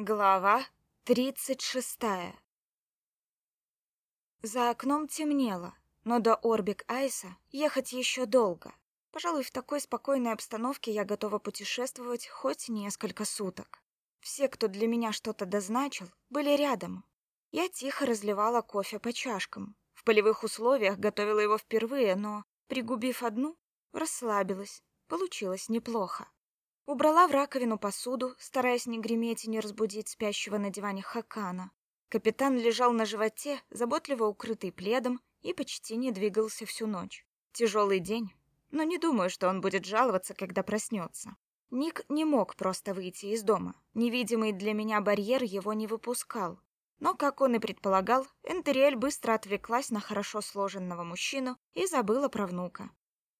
Глава тридцать шестая За окном темнело, но до Орбик-Айса ехать еще долго. Пожалуй, в такой спокойной обстановке я готова путешествовать хоть несколько суток. Все, кто для меня что-то дозначил, были рядом. Я тихо разливала кофе по чашкам. В полевых условиях готовила его впервые, но, пригубив одну, расслабилась. Получилось неплохо. Убрала в раковину посуду, стараясь не греметь и не разбудить спящего на диване Хакана. Капитан лежал на животе, заботливо укрытый пледом, и почти не двигался всю ночь. Тяжелый день, но не думаю, что он будет жаловаться, когда проснется. Ник не мог просто выйти из дома. Невидимый для меня барьер его не выпускал. Но, как он и предполагал, Энтериэль быстро отвлеклась на хорошо сложенного мужчину и забыла про внука.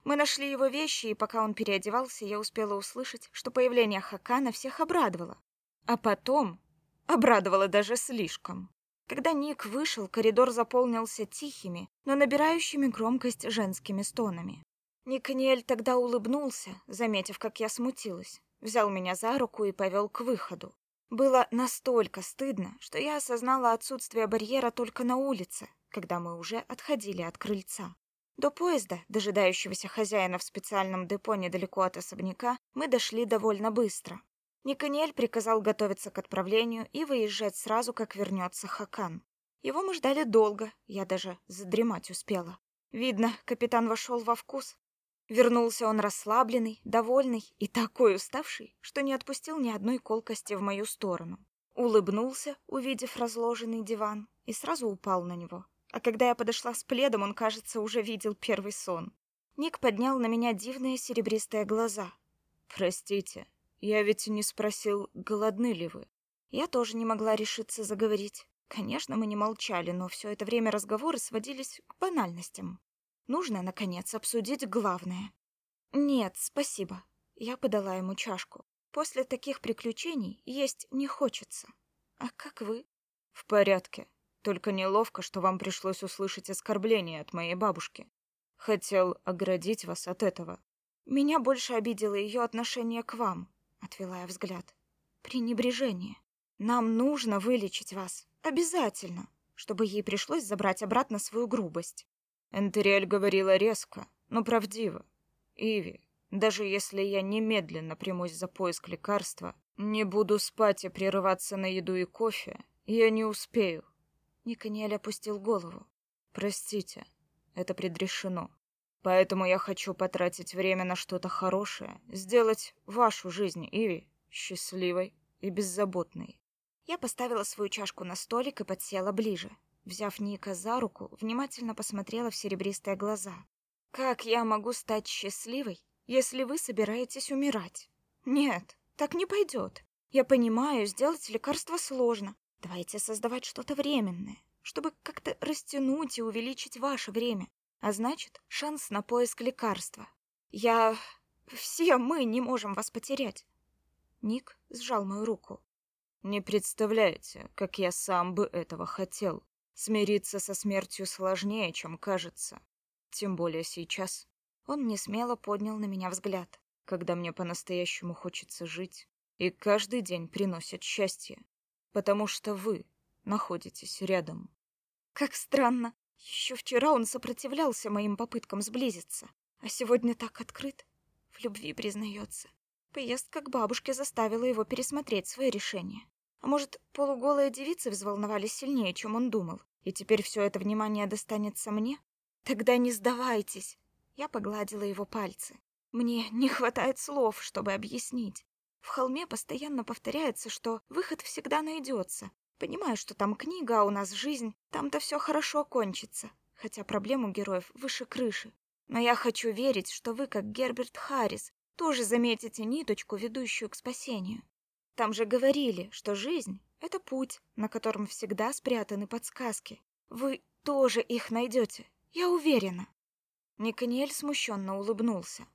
Мы нашли его вещи, и пока он переодевался, я успела услышать, что появление Хакана всех обрадовало. А потом обрадовало даже слишком. Когда Ник вышел, коридор заполнился тихими, но набирающими громкость женскими стонами. Никаниэль тогда улыбнулся, заметив, как я смутилась, взял меня за руку и повел к выходу. Было настолько стыдно, что я осознала отсутствие барьера только на улице, когда мы уже отходили от крыльца. До поезда, дожидающегося хозяина в специальном депо недалеко от особняка, мы дошли довольно быстро. Никаниэль приказал готовиться к отправлению и выезжать сразу, как вернется Хакан. Его мы ждали долго, я даже задремать успела. Видно, капитан вошел во вкус. Вернулся он расслабленный, довольный и такой уставший, что не отпустил ни одной колкости в мою сторону. Улыбнулся, увидев разложенный диван, и сразу упал на него. А когда я подошла с пледом, он, кажется, уже видел первый сон. Ник поднял на меня дивные серебристые глаза. «Простите, я ведь не спросил, голодны ли вы?» Я тоже не могла решиться заговорить. Конечно, мы не молчали, но все это время разговоры сводились к банальностям. Нужно, наконец, обсудить главное. «Нет, спасибо». Я подала ему чашку. После таких приключений есть не хочется. А как вы? В порядке. Только неловко, что вам пришлось услышать оскорбление от моей бабушки. Хотел оградить вас от этого. Меня больше обидело ее отношение к вам, отвела я взгляд. Пренебрежение. Нам нужно вылечить вас. Обязательно. Чтобы ей пришлось забрать обратно свою грубость. Энтериэль говорила резко, но правдиво. Иви, даже если я немедленно примусь за поиск лекарства, не буду спать и прерываться на еду и кофе, я не успею. Никаниэль опустил голову. Простите, это предрешено. Поэтому я хочу потратить время на что-то хорошее, сделать вашу жизнь, Иви, счастливой и беззаботной. Я поставила свою чашку на столик и подсела ближе. Взяв Ника за руку, внимательно посмотрела в серебристые глаза. «Как я могу стать счастливой, если вы собираетесь умирать? Нет, так не пойдет. Я понимаю, сделать лекарство сложно, Давайте создавать что-то временное, чтобы как-то растянуть и увеличить ваше время, а значит, шанс на поиск лекарства. Я... Все мы не можем вас потерять. Ник сжал мою руку. Не представляете, как я сам бы этого хотел. Смириться со смертью сложнее, чем кажется. Тем более сейчас. Он несмело поднял на меня взгляд. Когда мне по-настоящему хочется жить, и каждый день приносит счастье потому что вы находитесь рядом. Как странно. Еще вчера он сопротивлялся моим попыткам сблизиться, а сегодня так открыт. В любви признается. Поездка к бабушке заставила его пересмотреть свое решение. А может, полуголые девицы взволновались сильнее, чем он думал, и теперь все это внимание достанется мне? Тогда не сдавайтесь. Я погладила его пальцы. Мне не хватает слов, чтобы объяснить. В холме постоянно повторяется, что выход всегда найдется. Понимаю, что там книга, а у нас жизнь, там-то все хорошо кончится. Хотя проблем у героев выше крыши. Но я хочу верить, что вы, как Герберт Харрис, тоже заметите ниточку, ведущую к спасению. Там же говорили, что жизнь — это путь, на котором всегда спрятаны подсказки. Вы тоже их найдете, я уверена. Никаниэль смущенно улыбнулся.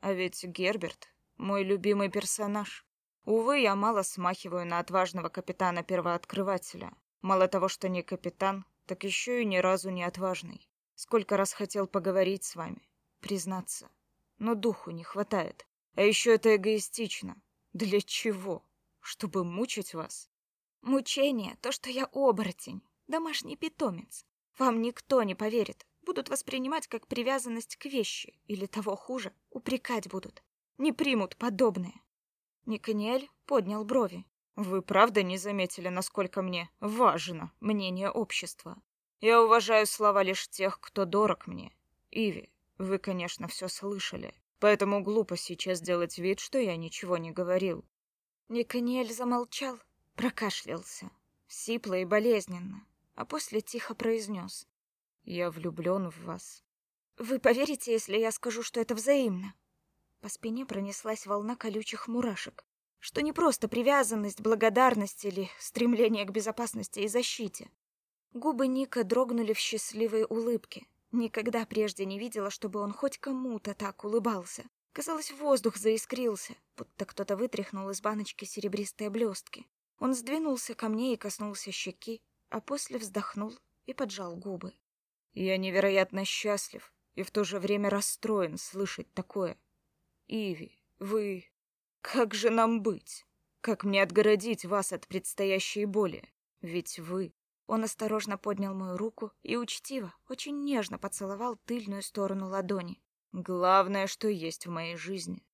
А ведь Герберт мой любимый персонаж. Увы, я мало смахиваю на отважного капитана-первооткрывателя. Мало того, что не капитан, так еще и ни разу не отважный. Сколько раз хотел поговорить с вами, признаться. Но духу не хватает. А еще это эгоистично. Для чего? Чтобы мучить вас? Мучение — то, что я оборотень, домашний питомец. Вам никто не поверит. Будут воспринимать как привязанность к вещи, или того хуже, упрекать будут. Не примут подобное. Никаниэль поднял брови. Вы правда не заметили, насколько мне важно мнение общества? Я уважаю слова лишь тех, кто дорог мне. Иви, вы, конечно, все слышали, поэтому глупо сейчас делать вид, что я ничего не говорил. Никаниэль замолчал, прокашлялся, сипло и болезненно, а после тихо произнес. «Я влюблен в вас». «Вы поверите, если я скажу, что это взаимно?» По спине пронеслась волна колючих мурашек. Что не просто привязанность, благодарность или стремление к безопасности и защите. Губы Ника дрогнули в счастливой улыбке. Никогда прежде не видела, чтобы он хоть кому-то так улыбался. Казалось, воздух заискрился, будто кто-то вытряхнул из баночки серебристые блестки. Он сдвинулся ко мне и коснулся щеки, а после вздохнул и поджал губы. «Я невероятно счастлив и в то же время расстроен слышать такое. Иви, вы... Как же нам быть? Как мне отгородить вас от предстоящей боли? Ведь вы он осторожно поднял мою руку и учтиво, очень нежно поцеловал тыльную сторону ладони. «Главное, что есть в моей жизни».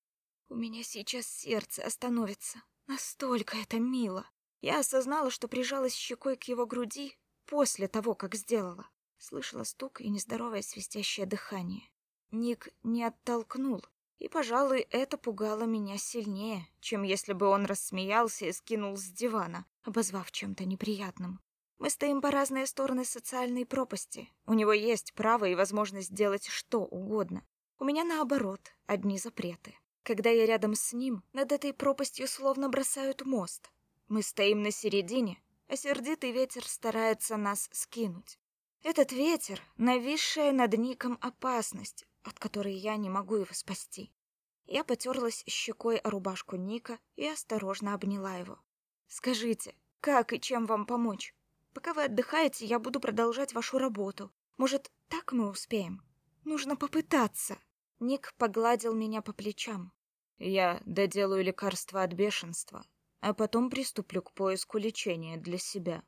У меня сейчас сердце остановится. Настолько это мило. Я осознала, что прижалась щекой к его груди после того, как сделала. Слышала стук и нездоровое свистящее дыхание. Ник не оттолкнул, и, пожалуй, это пугало меня сильнее, чем если бы он рассмеялся и скинул с дивана, обозвав чем-то неприятным. Мы стоим по разные стороны социальной пропасти. У него есть право и возможность делать что угодно. У меня наоборот, одни запреты. Когда я рядом с ним, над этой пропастью словно бросают мост. Мы стоим на середине, а сердитый ветер старается нас скинуть. Этот ветер — нависшая над Ником опасность, от которой я не могу его спасти. Я потерлась щекой о рубашку Ника и осторожно обняла его. «Скажите, как и чем вам помочь?» Пока вы отдыхаете, я буду продолжать вашу работу. Может, так мы успеем? Нужно попытаться. Ник погладил меня по плечам. Я доделаю лекарство от бешенства, а потом приступлю к поиску лечения для себя.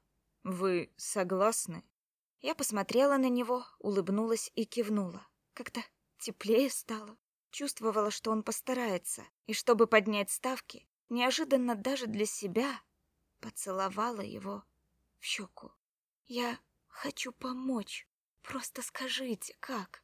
Вы согласны? Я посмотрела на него, улыбнулась и кивнула. Как-то теплее стало. Чувствовала, что он постарается, и чтобы поднять ставки, неожиданно даже для себя, поцеловала его в щеку. «Я хочу помочь. Просто скажите, как?»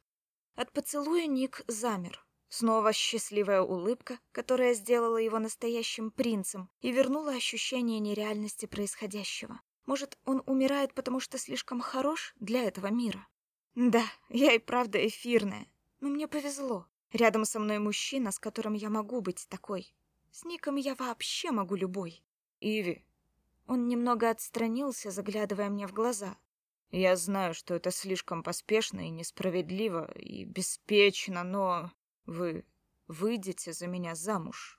От поцелуя Ник замер. Снова счастливая улыбка, которая сделала его настоящим принцем и вернула ощущение нереальности происходящего. Может, он умирает, потому что слишком хорош для этого мира? Да, я и правда эфирная. Но мне повезло. Рядом со мной мужчина, с которым я могу быть такой. С Ником я вообще могу любой. Иви, он немного отстранился, заглядывая мне в глаза. Я знаю, что это слишком поспешно и несправедливо, и беспечно, но вы выйдете за меня замуж.